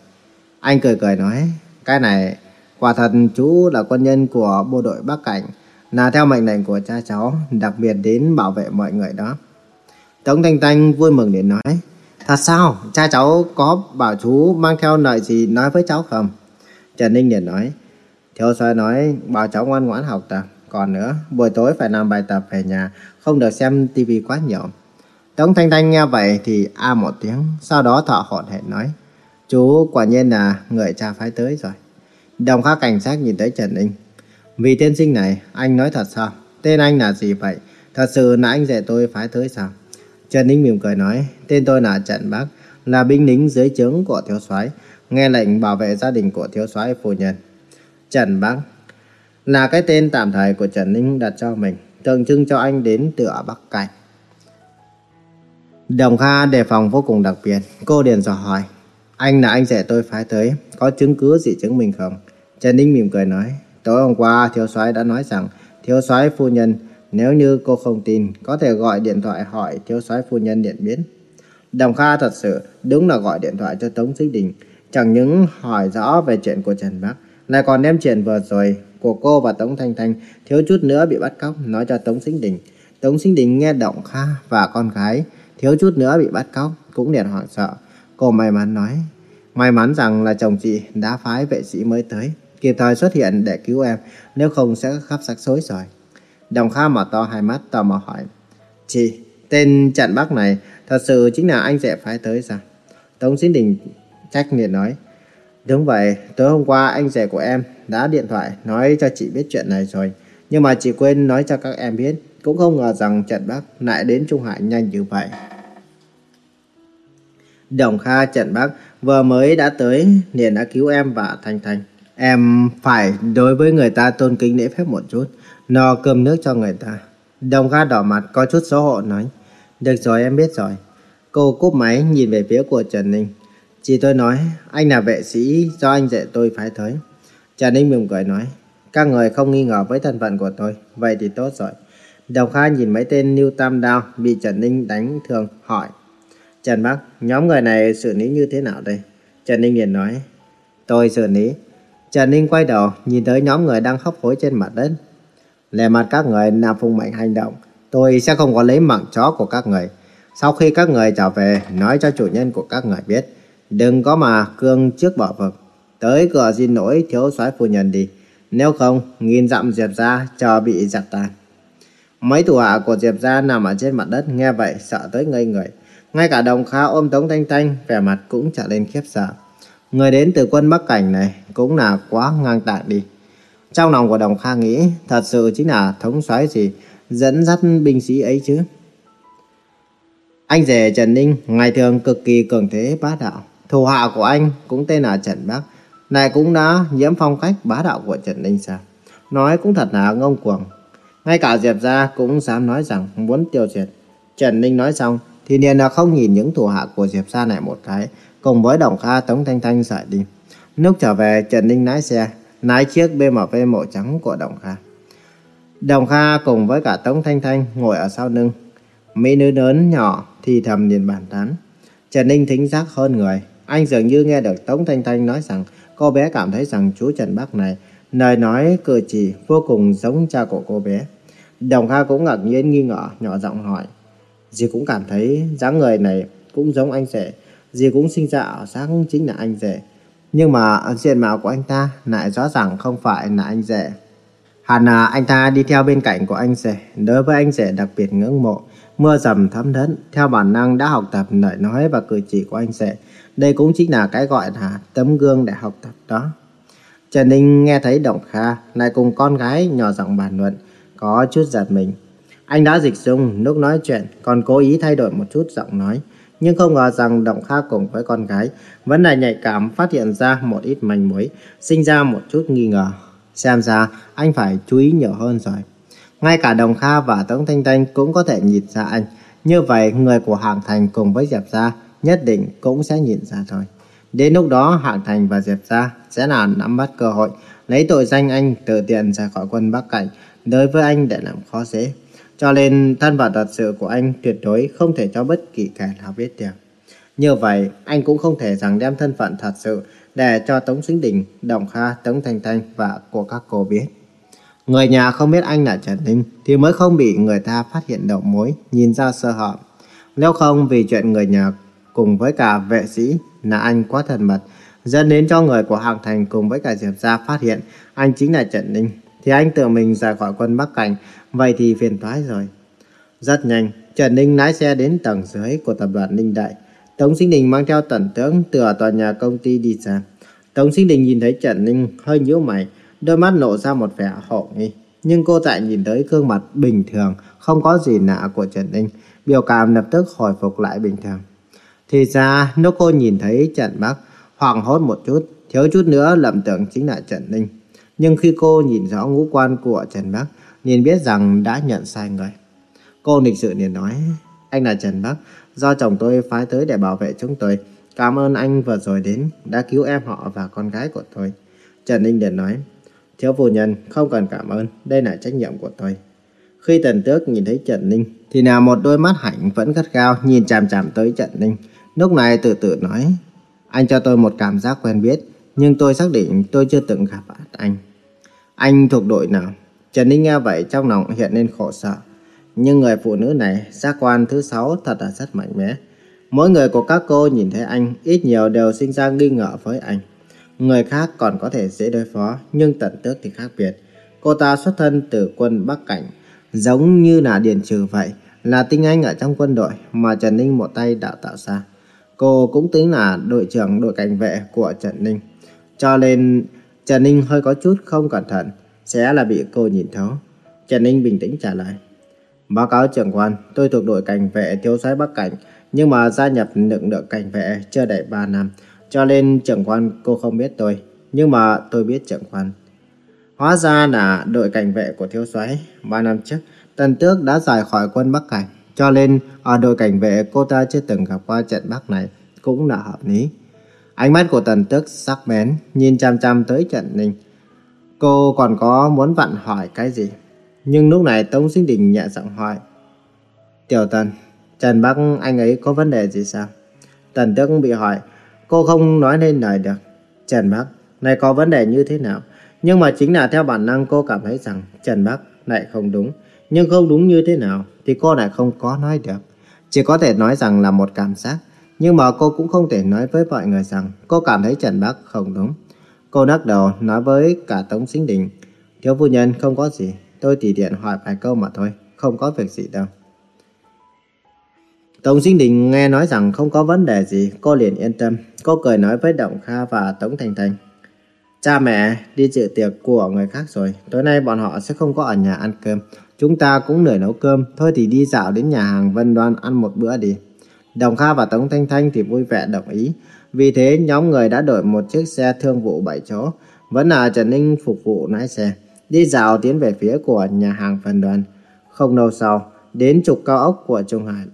Anh cười cười nói, cái này, quả thật chú là quân nhân của bộ đội Bắc Cảnh, là theo mệnh lệnh của cha cháu, đặc biệt đến bảo vệ mọi người đó. Tống Thanh Thanh vui mừng để nói, thật sao, cha cháu có bảo chú mang theo lời gì nói với cháu không? Trần Ninh liền nói, Thiếu soái nói bảo cháu ngoan ngoãn học tập, còn nữa, buổi tối phải làm bài tập về nhà, không được xem tivi quá nhiều. Tống Thanh Thanh nghe vậy thì a một tiếng, sau đó thọ hổn hển nói, chú quả nhiên là người cha phái tới rồi. Đồng khác cảnh sát nhìn tới Trần Ninh. Vì tiên sinh này, anh nói thật sao? Tên anh là gì vậy? Thật sự là anh rể tôi phái tới sao? Trần Ninh mỉm cười nói, tên tôi là Trần Bắc, là binh lính dưới trướng của thiếu soái, nghe lệnh bảo vệ gia đình của thiếu soái phu nhân. Trần Bắc là cái tên tạm thời của Trần Ninh đặt cho mình, tượng trưng cho anh đến từ ở Bắc Cảnh. Đồng Kha đề phòng vô cùng đặc biệt, cô điền dò hỏi, anh là anh rể tôi phái tới, có chứng cứ gì chứng minh không? Trần Ninh mỉm cười nói, tối hôm qua thiếu soái đã nói rằng thiếu soái phu nhân nếu như cô không tin, có thể gọi điện thoại hỏi thiếu soái phu nhân điện biến. Đồng Kha thật sự đúng là gọi điện thoại cho Tống Sinh Đình, chẳng những hỏi rõ về chuyện của Trần Bắc, lại còn đem chuyện vừa rồi của cô và Tống Thanh Thanh thiếu chút nữa bị bắt cóc nói cho Tống Sinh Đình. Tống Sinh Đình nghe Động Kha và con gái thiếu chút nữa bị bắt cóc cũng liền hoảng sợ. Cô may mắn nói, may mắn rằng là chồng chị đã phái vệ sĩ mới tới, kịp thời xuất hiện để cứu em, nếu không sẽ khắp sắc xối rồi. Đồng Kha mở to hai mắt tò mò hỏi, chị, tên Trần Bắc này thật sự chính là anh rể phái tới sao? Tống Sinh Đình trách liền nói, Đúng vậy, tối hôm qua anh rể của em đã điện thoại nói cho chị biết chuyện này rồi. Nhưng mà chị quên nói cho các em biết. Cũng không ngờ rằng Trần Bắc lại đến Trung Hải nhanh như vậy. Đồng Kha Trần Bắc vừa mới đã tới liền đã cứu em và Thanh Thanh. Em phải đối với người ta tôn kính lễ phép một chút, no cơm nước cho người ta. Đồng Kha đỏ mặt có chút xấu hổ nói. Được rồi em biết rồi. Cô cúp máy nhìn về phía của Trần Ninh. Chị tôi nói, anh là vệ sĩ do anh dạy tôi phái tới. Trần Ninh mỉm cười nói, các người không nghi ngờ với thân phận của tôi, vậy thì tốt rồi. Đồng Kha nhìn mấy tên New Tam Đao bị Trần Ninh đánh thương, hỏi. Trần Bắc, nhóm người này xử lý như thế nào đây? Trần Ninh liền nói, tôi xử lý. Trần Ninh quay đầu, nhìn tới nhóm người đang hấp hối trên mặt đất. Lè mặt các người nạp phùng mạnh hành động, tôi sẽ không có lấy mạng chó của các người. Sau khi các người trở về, nói cho chủ nhân của các người biết, Đừng có mà cương trước bỏ vực. Tới cửa xin lỗi thiếu soái phu nhân đi. Nếu không, nghìn dặm Diệp ra cho bị giặt tàn. Mấy thủ hạ của Diệp ra nằm ở trên mặt đất nghe vậy sợ tới ngây người. Ngay cả đồng kha ôm Tống Thanh Thanh vẻ mặt cũng trở lên khiếp sợ. Người đến từ quân Bắc Cảnh này cũng là quá ngang tạng đi. Trong lòng của đồng kha nghĩ thật sự chính là thống soái gì dẫn dắt binh sĩ ấy chứ. Anh rể Trần Ninh ngày thường cực kỳ cường thế bá đạo. Thủ hạ của anh cũng tên là Trần Bắc. Này cũng đã nhiễm phong cách bá đạo của Trần Ninh sa Nói cũng thật là ngông cuồng. Ngay cả Diệp Gia cũng dám nói rằng muốn tiêu diệt. Trần Ninh nói xong thì liền là không nhìn những thủ hạ của Diệp Gia này một cái. Cùng với Đồng Kha Tống Thanh Thanh rời đi. Lúc trở về Trần Ninh lái xe, lái chiếc BMW màu trắng của Đồng Kha. Đồng Kha cùng với cả Tống Thanh Thanh ngồi ở sau lưng. Mỹ nữ lớn nhỏ thì thầm nhìn bàn tán. Trần Ninh thính giác hơn người, anh dường như nghe được Tống Thanh Thanh nói rằng cô bé cảm thấy rằng chú Trần Bắc này lời nói cử chỉ vô cùng giống cha của cô bé. Đồng Kha cũng ngạc nhiên nghi ngờ, nhỏ giọng hỏi. Dì cũng cảm thấy dáng người này cũng giống anh rể. Dì cũng sinh ra ở sáng chính là anh rể. Nhưng mà diện mạo của anh ta lại rõ ràng không phải là anh rể. Hẳn là anh ta đi theo bên cạnh của anh rể. Đối với anh rể đặc biệt ngưỡng mộ. Mưa dầm thấm đất, theo bản năng đã học tập lời nói và cử chỉ của anh rể. Đây cũng chính là cái gọi là tấm gương để học tập đó. Trần Ninh nghe thấy Động Kha lại cùng con gái nhỏ giọng bàn luận, có chút giật mình. Anh đã dịch dung lúc nói chuyện, còn cố ý thay đổi một chút giọng nói. Nhưng không ngờ rằng Động Kha cùng với con gái vẫn là nhạy cảm phát hiện ra một ít manh mối, sinh ra một chút nghi ngờ. Xem ra anh phải chú ý nhiều hơn rồi. Ngay cả Đồng Kha và Tống Thanh Thanh cũng có thể nhìn ra anh. Như vậy, người của Hạng Thành cùng với Diệp Gia nhất định cũng sẽ nhìn ra thôi. Đến lúc đó, Hạng Thành và Diệp Gia sẽ là nắm bắt cơ hội lấy tội danh anh tự tiện ra khỏi quân Bắc Cảnh đối với anh để làm khó dễ. Cho nên thân phận thật sự của anh tuyệt đối không thể cho bất kỳ kẻ nào biết được. Như vậy, anh cũng không thể rằng đem thân phận thật sự để cho Tống Sinh Đình, Đồng Kha, Tống Thanh Thanh và của các cô biết. Người nhà không biết anh là Trần Ninh thì mới không bị người ta phát hiện đầu mối, nhìn ra sơ hở. Nếu không vì chuyện người nhà cùng với cả vệ sĩ là anh quá thần mật, dẫn đến cho người của Hàng Thành cùng với cả Diệp Gia phát hiện anh chính là Trần Ninh, thì anh tự mình rời khỏi quân Bắc Cảnh, vậy thì phiền toái rồi. Rất nhanh, Trần Ninh lái xe đến tầng dưới của tập đoàn Ninh Đại. Tống Sinh Đình mang theo tần tướng từ ở tòa nhà công ty đi ra. Tống Sinh Đình nhìn thấy Trần Ninh hơi nhíu mày, đôi mắt lộ ra một vẻ hổ nghi. Nhưng cô lại nhìn tới gương mặt bình thường, không có gì lạ của Trần Ninh, biểu cảm lập tức hồi phục lại bình thường. Thì ra, lúc cô nhìn thấy Trần Bắc, hoảng hốt một chút, thiếu chút nữa lầm tưởng chính là Trần Ninh. Nhưng khi cô nhìn rõ ngũ quan của Trần Bắc, liền biết rằng đã nhận sai người. Cô lịch sự liền nói, anh là Trần Bắc, do chồng tôi phái tới để bảo vệ chúng tôi. Cảm ơn anh vừa rồi đến, đã cứu em họ và con gái của tôi. Trần Ninh liền nói, thiếu phu nhân, không cần cảm ơn, đây là trách nhiệm của tôi. Khi Tần Tước nhìn thấy Trần Ninh, thì là một đôi mắt hạnh vẫn gắt gao nhìn chằm chằm tới Trần Ninh. Lúc này từ từ nói, anh cho tôi một cảm giác quen biết, nhưng tôi xác định tôi chưa từng gặp anh. Anh thuộc đội nào? Trần Ninh nghe vậy trong lòng hiện lên khổ sợ. Nhưng người phụ nữ này, giác quan thứ sáu thật là rất mạnh mẽ. Mỗi người của các cô nhìn thấy anh, ít nhiều đều sinh ra nghi ngờ với anh. Người khác còn có thể dễ đối phó, nhưng tận tước thì khác biệt. Cô ta xuất thân từ quân Bắc Cảnh, giống như là Điền Trừ vậy, là tinh anh ở trong quân đội mà Trần Ninh một tay đào tạo ra. Cô cũng tính là đội trưởng đội cảnh vệ của Trần Ninh. Cho nên Trần Ninh hơi có chút không cẩn thận, sẽ là bị cô nhìn thấu. Trần Ninh bình tĩnh trả lời. Báo cáo trưởng quan, tôi thuộc đội cảnh vệ thiếu soái Bắc Cảnh, nhưng mà gia nhập lực lượng cảnh vệ chưa đầy 3 năm, cho nên trưởng quan cô không biết tôi, nhưng mà tôi biết trưởng quan. Hóa ra là đội cảnh vệ của thiếu soái ba năm trước, Tần Tước đã giải khỏi quân Bắc Cảnh, cho nên ở đội cảnh vệ cô ta chưa từng gặp qua trận Bắc này, cũng là hợp lý. Ánh mắt của Tần Tước sắc bén, nhìn chăm chăm tới trận Ninh. Cô còn có muốn vặn hỏi cái gì? Nhưng lúc này Tống Sinh Đình nhẹ giọng hỏi. Tiểu Tần, Trần Bắc anh ấy có vấn đề gì sao? Tần Tước bị hỏi, cô không nói nên lời được. Trần Bắc, này có vấn đề như thế nào? Nhưng mà chính là theo bản năng cô cảm thấy rằng Trần Bắc lại không đúng. Nhưng không đúng như thế nào thì cô lại không có nói được. Chỉ có thể nói rằng là một cảm giác. Nhưng mà cô cũng không thể nói với mọi người rằng cô cảm thấy Trần Bắc không đúng. Cô nắc đầu nói với cả Tống Sinh Đình. Thiếu phu nhân không có gì. Tôi chỉ điện hỏi vài câu mà thôi. Không có việc gì đâu. Tống Sinh Đình nghe nói rằng không có vấn đề gì. Cô liền yên tâm. Cô cười nói với Động Kha và Tống Thành Thành. Cha mẹ đi dự tiệc của người khác rồi. Tối nay bọn họ sẽ không có ở nhà ăn cơm. Chúng ta cũng nửa nấu cơm. Thôi thì đi dạo đến nhà hàng Vân Đoan ăn một bữa đi. Đồng Kha và Tống Thanh Thanh thì vui vẻ đồng ý. Vì thế nhóm người đã đổi một chiếc xe thương vụ 7 chỗ. Vẫn là Trần Ninh phục vụ lái xe. Đi dạo tiến về phía của nhà hàng Vân Đoan. Không lâu sau, đến trục cao ốc của Trung Hải.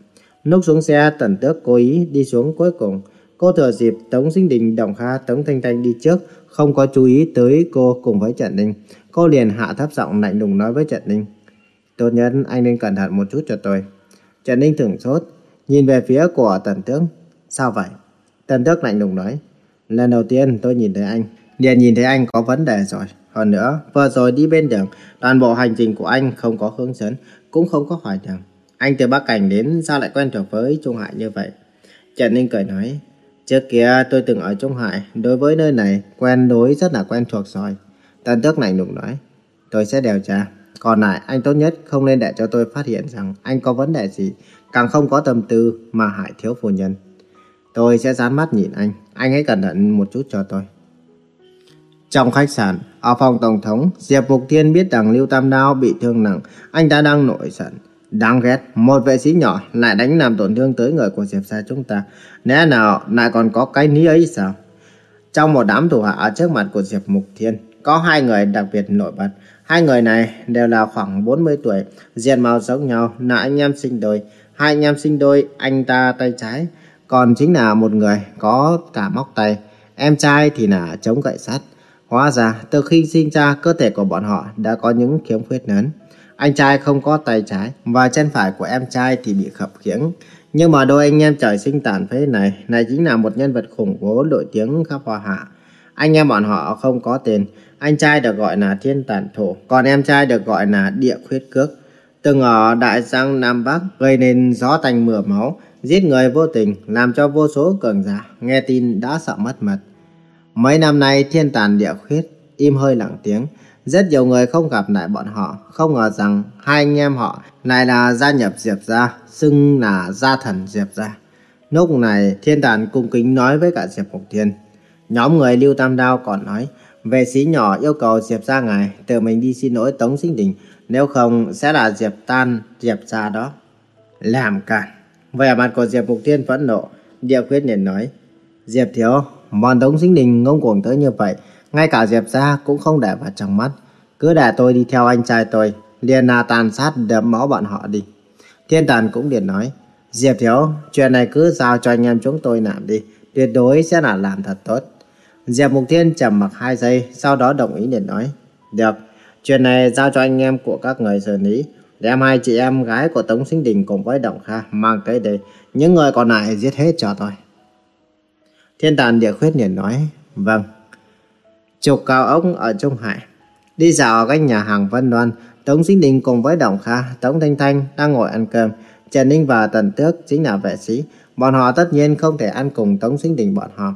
Lúc xuống xe, Tần Tước cố ý đi xuống cuối cùng. Cô thừa dịp Tống Sinh Đình, Đồng Kha, Tống Thanh Thanh đi trước, không có chú ý tới cô cùng với Trần Ninh. Cô liền hạ thấp giọng lạnh lùng nói với Trần Ninh. Tốt nhất anh nên cẩn thận một chút cho tôi. Trần Ninh thửng sốt, nhìn về phía của Tần Tước. Sao vậy? Tần Tước lạnh lùng nói. Lần đầu tiên tôi nhìn thấy anh, liền nhìn thấy anh có vấn đề rồi. Hơn nữa, vừa rồi đi bên đường, toàn bộ hành trình của anh không có hướng dẫn, cũng không có hỏi đường. Anh từ Bắc Cảnh đến sao lại quen thuộc với Trung Hải như vậy? Trần Ninh cười nói, trước kia tôi từng ở Trung Hải, đối với nơi này quen đối rất là quen thuộc rồi. Tần Tước lạnh lùng nói, tôi sẽ điều tra. Còn lại, anh tốt nhất không nên để cho tôi phát hiện rằng anh có vấn đề gì, càng không có tâm tư mà hại thiếu phu nhân. Tôi sẽ dán mắt nhìn anh, anh hãy cẩn thận một chút cho tôi. Trong khách sạn, ở phòng tổng thống, Diệp Mục Thiên biết rằng Lưu Tam Đao bị thương nặng, anh ta đang nổi giận. Đáng ghét, một vệ sĩ nhỏ lại đánh làm tổn thương tới người của Diệp gia chúng ta. Lẽ nào lại còn có cái ní ấy sao? Trong một đám thủ hạ ở trước mặt của Diệp Mục Thiên, có hai người đặc biệt nổi bật. Hai người này đều là khoảng 40 tuổi, diện mạo giống nhau, là anh em sinh đôi. Hai anh em sinh đôi, anh ta tay trái, còn chính là một người có cả móc tay. Em trai thì là chống gậy sắt. Hóa ra, từ khi sinh ra, cơ thể của bọn họ đã có những khiếm khuyết lớn. Anh trai không có tay trái và chân phải của em trai thì bị khập khiễng. Nhưng mà đôi anh em trời sinh tàn phế này, này chính là một nhân vật khủng bố nổi tiếng khắp hoa hạ. Anh em bọn họ không có tên, anh trai được gọi là thiên tàn thổ, còn em trai được gọi là địa khuyết cước. Từng ở Đại Giang Nam Bắc gây nên gió tanh mưa máu, giết người vô tình, làm cho vô số cường giả nghe tin đã sợ mất mật. Mấy năm nay thiên tàn địa khuyết, im hơi lặng tiếng, rất nhiều người không gặp lại bọn họ, không ngờ rằng hai anh em họ này là gia nhập Diệp gia, xưng là gia thần Diệp gia. Lúc này thiên đàn cung kính nói với cả Diệp Mộc Thiên. Nhóm người Lưu Tam Đao còn nói, vệ sĩ nhỏ yêu cầu Diệp gia ngài tự mình đi xin lỗi Tống Sinh Đình, nếu không sẽ là Diệp tan Diệp gia đó. Làm cản. Vẻ mặt của Diệp Mục Thiên phẫn nộ, Địa Khuyết liền nói, Diệp Thiếu, bọn Tống Sinh Đình ngông cuồng tới như vậy, ngay cả Diệp gia cũng không để vào trong mắt. Cứ để tôi đi theo anh trai tôi, liền là tàn sát đấm máu bọn họ đi. Thiên Tàn cũng liền nói, Diệp Thiếu, chuyện này cứ giao cho anh em chúng tôi làm đi, tuyệt đối sẽ là làm thật tốt. Diệp Mục Thiên trầm mặc hai giây, sau đó đồng ý liền nói, được, chuyện này giao cho anh em của các người xử lý. Đem hai chị em gái của Tống Sinh Đình cùng với Đồng Kha mang tới đây, những người còn lại giết hết cho tôi. Thiên Tàn Địa Khuyết liền nói, vâng chục cao ốc ở Trung Hải. Đi dạo ở các nhà hàng Vân Đoan, Tống Sinh Đình cùng với Đồng Kha, Tống Thanh Thanh đang ngồi ăn cơm. Trần Ninh và Tần Tước chính là vệ sĩ. Bọn họ tất nhiên không thể ăn cùng Tống Sinh Đình bọn họ.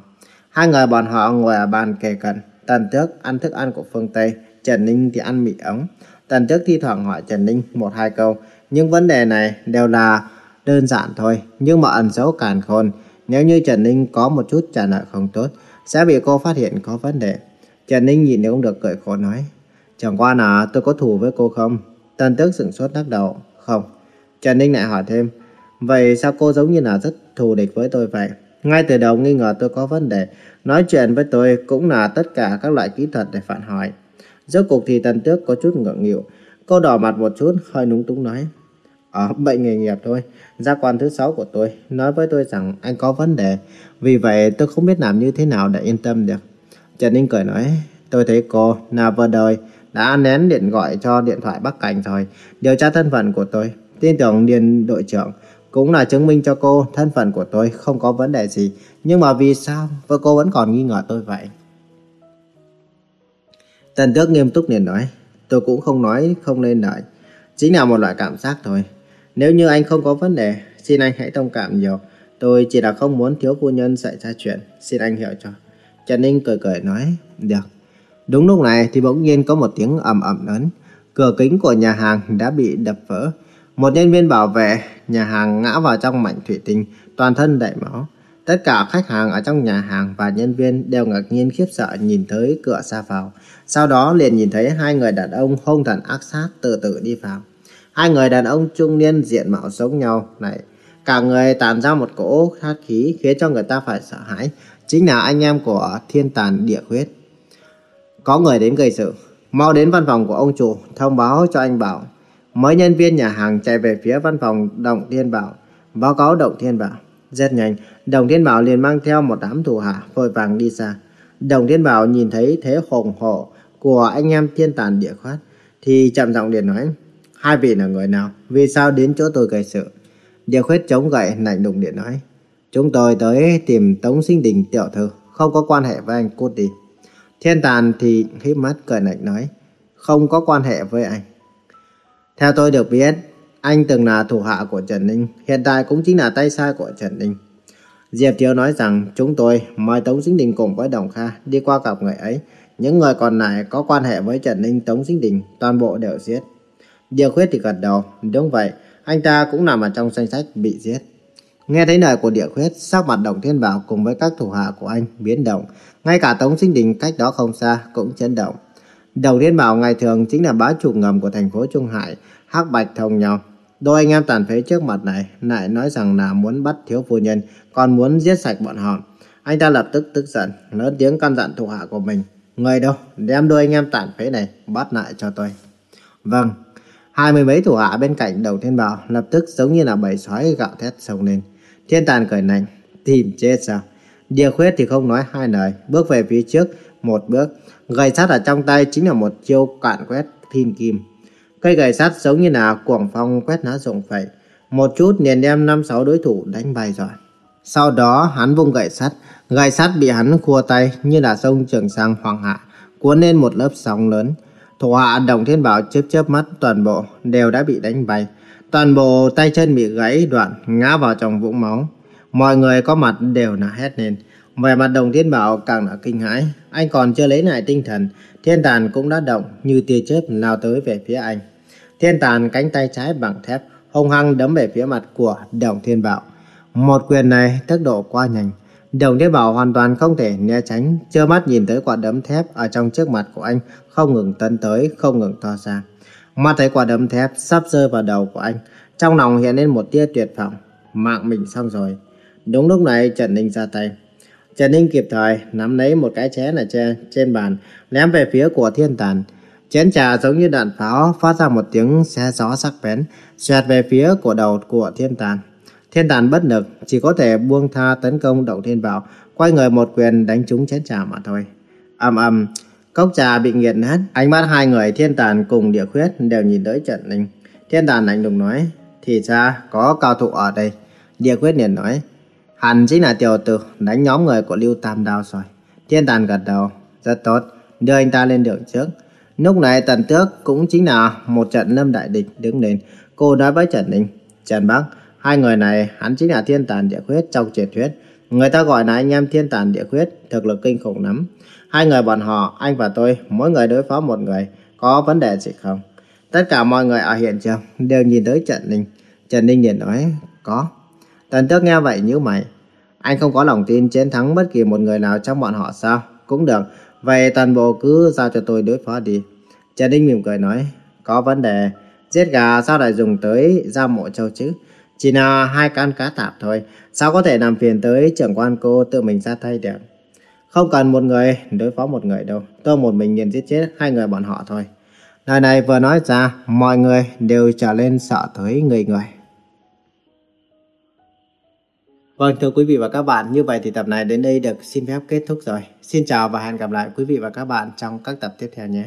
Hai người bọn họ ngồi ở bàn kề cận. Tần Tước ăn thức ăn của phương Tây, Trần Ninh thì ăn mì ống. Tần Tước thi thoảng hỏi Trần Ninh một hai câu. Nhưng vấn đề này đều là đơn giản thôi, nhưng mà ẩn dấu càn khôn. Nếu như Trần Ninh có một chút trả lời không tốt, sẽ bị cô phát hiện có vấn đề. Trần Ninh nhìn không được cười khổ nói. Chẳng qua là tôi có thù với cô không? Tần tước sửng sốt đắc đầu. Không. Trần Ninh lại hỏi thêm. Vậy sao cô giống như là rất thù địch với tôi vậy? Ngay từ đầu nghi ngờ tôi có vấn đề. Nói chuyện với tôi cũng là tất cả các loại kỹ thuật để phản hỏi. Rốt cuộc thì tần tước có chút ngượng nghịu. Cô đỏ mặt một chút, hơi núng túng nói. Ở bệnh nghề nghiệp thôi. Gia quan thứ sáu của tôi nói với tôi rằng anh có vấn đề. Vì vậy tôi không biết làm như thế nào để yên tâm được. Trần Ninh cười nói, tôi thấy cô là vừa đời đã nén điện gọi cho điện thoại Bắc Cảnh rồi, điều tra thân phận của tôi. Tin tưởng Điền đội trưởng cũng là chứng minh cho cô thân phận của tôi không có vấn đề gì. Nhưng mà vì sao vợ cô vẫn còn nghi ngờ tôi vậy? Tần Tước nghiêm túc liền nói, tôi cũng không nói không nên nói, Chính là một loại cảm giác thôi. Nếu như anh không có vấn đề, xin anh hãy thông cảm nhiều. Tôi chỉ là không muốn thiếu phu nhân xảy ra chuyện, xin anh hiểu cho. Trần Ninh cười cười nói, được. Đúng lúc này thì bỗng nhiên có một tiếng ầm ầm lớn. Cửa kính của nhà hàng đã bị đập vỡ. Một nhân viên bảo vệ nhà hàng ngã vào trong mảnh thủy tinh, toàn thân đầy máu. Tất cả khách hàng ở trong nhà hàng và nhân viên đều ngạc nhiên khiếp sợ nhìn tới cửa xa vào. Sau đó liền nhìn thấy hai người đàn ông hung thần ác sát từ từ đi vào. Hai người đàn ông trung niên diện mạo giống nhau này. Cả người tàn ra một cỗ khát khí khiến cho người ta phải sợ hãi chính là anh em của thiên tàn địa huyết. Có người đến gây sự, mau đến văn phòng của ông chủ, thông báo cho anh Bảo. Mấy nhân viên nhà hàng chạy về phía văn phòng Đồng Thiên Bảo, báo cáo Đồng Thiên Bảo. Rất nhanh, Đồng Thiên Bảo liền mang theo một đám thủ hạ vội vàng đi xa. Đồng Thiên Bảo nhìn thấy thế hùng hổ của anh em thiên tàn địa khoát, thì chậm giọng liền nói, hai vị là người nào, vì sao đến chỗ tôi gây sự? Địa khuyết chống gậy lạnh lùng điện nói, Chúng tôi tới tìm Tống Sinh Đình tiểu thư, không có quan hệ với anh cút đi. Thiên Tàn thì híp mắt cười lạnh nói, không có quan hệ với anh. Theo tôi được biết, anh từng là thủ hạ của Trần Ninh, hiện tại cũng chính là tay sai của Trần Ninh. Diệp Thiếu nói rằng chúng tôi mời Tống Sinh Đình cùng với Đồng Kha đi qua gặp người ấy. Những người còn lại có quan hệ với Trần Ninh, Tống Sinh Đình, toàn bộ đều giết. Điều khuyết thì gật đầu, đúng vậy, anh ta cũng nằm ở trong danh sách bị giết. Nghe thấy lời của địa khuyết, sắc mặt Đồng Thiên Bảo cùng với các thủ hạ của anh biến động. Ngay cả Tống Sinh Đình cách đó không xa cũng chấn động. Đồng Thiên Bảo ngày thường chính là bá chủ ngầm của thành phố Trung Hải, hắc bạch thông nhau. Đôi anh em tàn phế trước mặt này lại nói rằng là muốn bắt thiếu phu nhân, còn muốn giết sạch bọn họ. Anh ta lập tức tức giận, lớn tiếng căn dặn thủ hạ của mình. Người đâu, đem đôi anh em tàn phế này bắt lại cho tôi. Vâng, hai mươi mấy thủ hạ bên cạnh đầu thiên bảo lập tức giống như là bầy sói gạo thét sông lên. Thiên tàn cười nạnh tìm chết sao? Địa khuyết thì không nói hai lời, bước về phía trước một bước. Gậy sắt ở trong tay chính là một chiêu cạn quét thiên kim. Cây gậy sắt giống như là cuồng phong quét lá rộng phẩy. Một chút liền đem năm sáu đối thủ đánh bay rồi. Sau đó hắn vung gậy sắt, gậy sắt bị hắn khua tay như là sông trường sang hoàng hạ, cuốn lên một lớp sóng lớn. Thủ hạ Đồng Thiên Bảo chớp chớp mắt toàn bộ đều đã bị đánh bay. Toàn bộ tay chân bị gãy đoạn ngã vào trong vũng máu. Mọi người có mặt đều là hét lên. Vẻ mặt Đồng Thiên Bảo càng là kinh hãi. Anh còn chưa lấy lại tinh thần. Thiên tàn cũng đã động như tia chớp lao tới về phía anh. Thiên tàn cánh tay trái bằng thép hung hăng đấm về phía mặt của Đồng Thiên Bảo. Một quyền này tốc độ quá nhanh. Đồng Thiên Bảo hoàn toàn không thể né tránh, trơ mắt nhìn tới quả đấm thép ở trong trước mặt của anh không ngừng tấn tới, không ngừng to ra. Mắt thấy quả đấm thép sắp rơi vào đầu của anh, trong lòng hiện lên một tia tuyệt vọng, mạng mình xong rồi. Đúng lúc này Trần Ninh ra tay. Trần Ninh kịp thời nắm lấy một cái chén ở trên, trên bàn, ném về phía của thiên tàn. Chén trà giống như đạn pháo phát ra một tiếng xe gió sắc bén, xoẹt về phía của đầu của thiên tàn. Thiên tàn bất lực, chỉ có thể buông tha tấn công động thiên bảo, quay người một quyền đánh trúng chén trà mà thôi. ầm ầm, cốc trà bị nghiền nát, ánh mắt hai người thiên tàn cùng địa khuyết đều nhìn tới Trần Ninh. Thiên tàn lạnh lùng nói, thì ra có cao thủ ở đây. Địa khuyết liền nói, hẳn chính là tiểu tử đánh nhóm người của Lưu Tam Đao rồi. Thiên tàn gật đầu, rất tốt, đưa anh ta lên đường trước. Lúc này Tần Tước cũng chính là một trận lâm đại địch đứng lên. Cô nói với Trần Ninh, Trần Bắc, Hai người này hắn chính là thiên tàn địa khuyết trong truyền thuyết. Người ta gọi là anh em thiên tàn địa khuyết, thực lực kinh khủng lắm. Hai người bọn họ, anh và tôi, mỗi người đối phó một người, có vấn đề gì không? Tất cả mọi người ở hiện trường đều nhìn tới Trần Ninh. Trần Ninh liền nói, có. Tần tước nghe vậy như mày. Anh không có lòng tin chiến thắng bất kỳ một người nào trong bọn họ sao? Cũng được, vậy toàn bộ cứ giao cho tôi đối phó đi. Trần Ninh mỉm cười nói, có vấn đề. Giết gà sao lại dùng tới ra mộ châu chứ? Chỉ là hai can cá tạp thôi, sao có thể làm phiền tới trưởng quan cô tự mình ra tay được. Không cần một người đối phó một người đâu, tôi một mình nhìn giết chết hai người bọn họ thôi. Lời này vừa nói ra, mọi người đều trở lên sợ tới người người. Vâng thưa quý vị và các bạn, như vậy thì tập này đến đây được xin phép kết thúc rồi. Xin chào và hẹn gặp lại quý vị và các bạn trong các tập tiếp theo nhé.